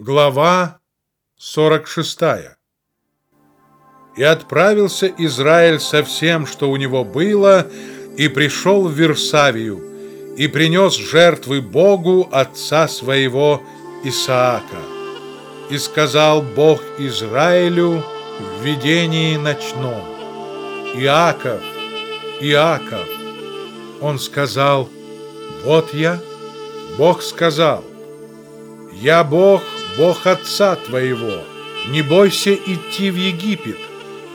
Глава 46 И отправился Израиль со всем, что у него было, и пришел в Версавию, и принес жертвы Богу отца своего Исаака. И сказал Бог Израилю в видении ночном, Иаков, Иаков. Он сказал, вот я. Бог сказал, я Бог, Бог отца твоего, не бойся идти в Египет,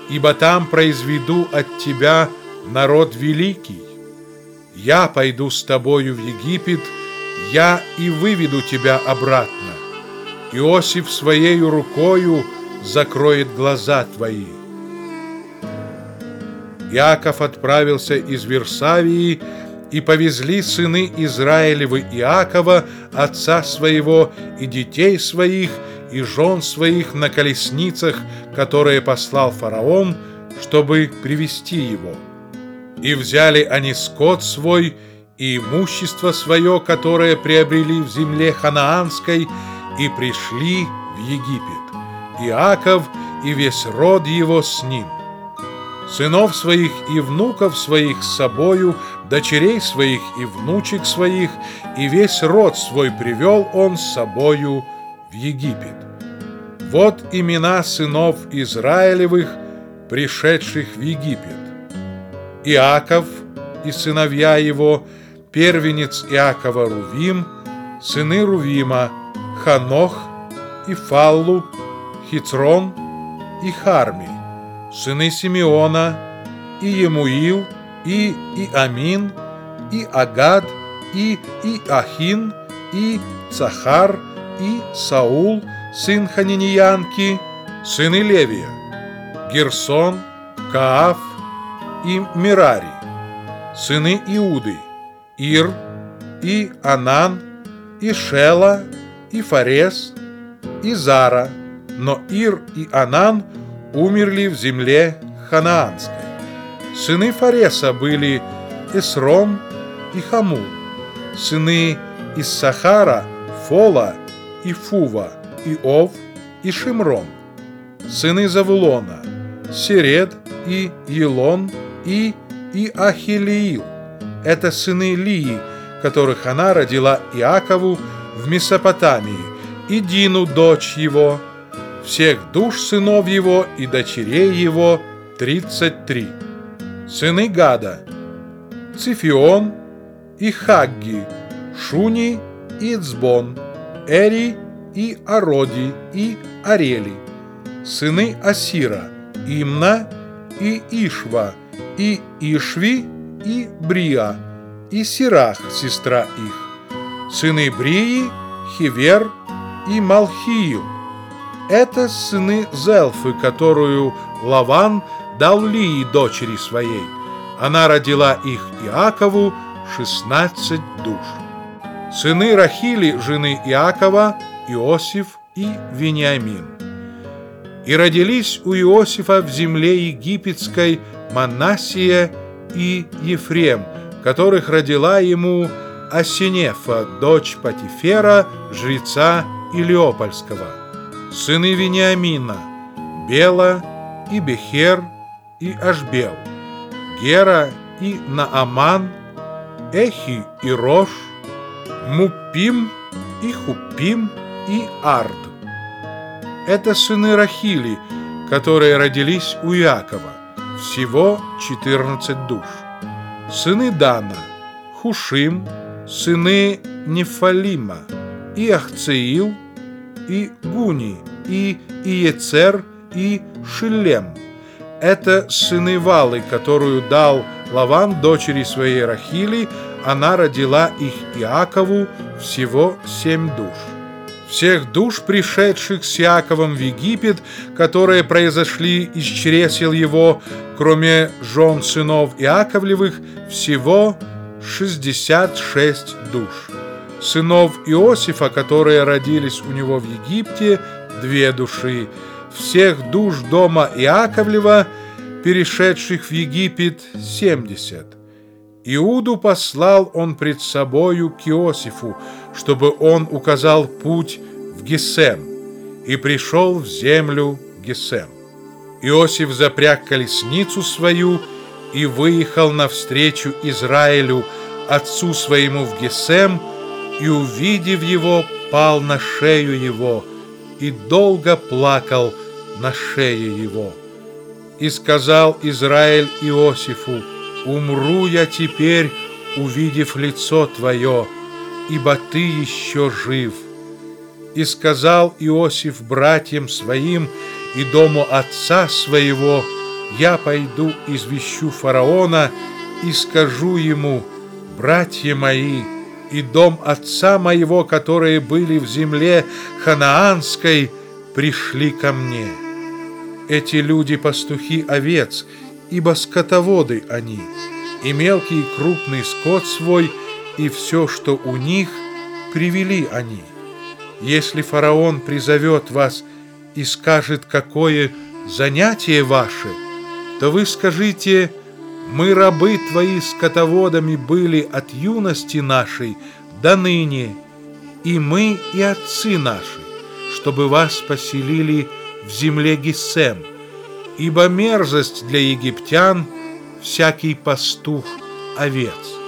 ибо там произведу от тебя народ великий. Я пойду с тобою в Египет, я и выведу тебя обратно. Иосиф своей рукою закроет глаза твои. Яков отправился из Версавии и повезли сыны Израилевы Иакова, отца своего, и детей своих, и жен своих на колесницах, которые послал фараон, чтобы привести его. И взяли они скот свой и имущество свое, которое приобрели в земле ханаанской, и пришли в Египет. Иаков и весь род его с ним. Сынов своих и внуков своих с собою дочерей своих и внучек своих, и весь род свой привел он с собою в Египет. Вот имена сынов Израилевых, пришедших в Египет. Иаков и сыновья его, первенец Иакова Рувим, сыны Рувима, Ханох и Фаллу, Хитрон и Харми, сыны Симеона и Емуил, и Иамин, и Агад, и Иахин, и Цахар, и Саул, сын Ханиньянки, сыны Левия, Герсон, Кааф и Мирари, сыны Иуды, Ир, и Анан, и Шела, и Фарес, и Зара, но Ир и Анан умерли в земле ханаанской. Сыны Фареса были Эсром и Хаму, сыны Иссахара, Фола и Фува, и Ов и Шимрон, сыны Завулона, Серед и Елон и Иахилиил. Это сыны Лии, которых она родила Иакову в Месопотамии, и Дину, дочь его, всех душ сынов его и дочерей его тридцать три. Сыны Гада, Цифион и Хагги, Шуни и Цбон, Эри и Ароди и Арели, сыны Асира, Имна и Ишва, и Ишви и Брия, и Сирах, сестра их, сыны Брии, Хивер и Малхиил. Это сыны Зелфы, которую Лаван – дал Лии дочери своей. Она родила их Иакову шестнадцать душ. Сыны Рахили, жены Иакова, Иосиф и Вениамин. И родились у Иосифа в земле египетской Манасия и Ефрем, которых родила ему Асинефа, дочь Патифера, жреца Илиопольского. Сыны Вениамина, Бела и Бехер и Ашбел, Гера и Нааман, Эхи и Рош, Мупим и Хупим и Ард. Это сыны Рахили, которые родились у Иакова, всего 14 душ. Сыны Дана, Хушим, сыны Нефалима, Ахцеил, и Гуни, и Иецер, и Шилем – это сыны Валы, которую дал Лаван дочери своей Рахили, она родила их Иакову всего семь душ. Всех душ, пришедших с Иаковом в Египет, которые произошли из чресел его, кроме жен сынов Иаковлевых, всего 66 душ. Сынов Иосифа, которые родились у него в Египте, две души, всех душ дома Иаковлева, перешедших в Египет, семьдесят. Иуду послал он пред собою к Иосифу, чтобы он указал путь в Гесем. и пришел в землю Гесем. Иосиф запряг колесницу свою и выехал навстречу Израилю, отцу своему в Гесем, и, увидев его, пал на шею его и долго плакал на шее его. И сказал Израиль Иосифу, «Умру я теперь, увидев лицо твое, ибо ты еще жив». И сказал Иосиф братьям своим и дому отца своего, «Я пойду извещу фараона и скажу ему, братья мои, и дом отца моего, которые были в земле ханаанской, пришли ко мне. Эти люди пастухи овец, ибо скотоводы они, и мелкий и крупный скот свой, и все, что у них, привели они. Если фараон призовет вас и скажет, какое занятие ваше, то вы скажите мы, рабы твои, скотоводами были от юности нашей до ныне, и мы, и отцы наши, чтобы вас поселили в земле Гесем, ибо мерзость для египтян всякий пастух овец.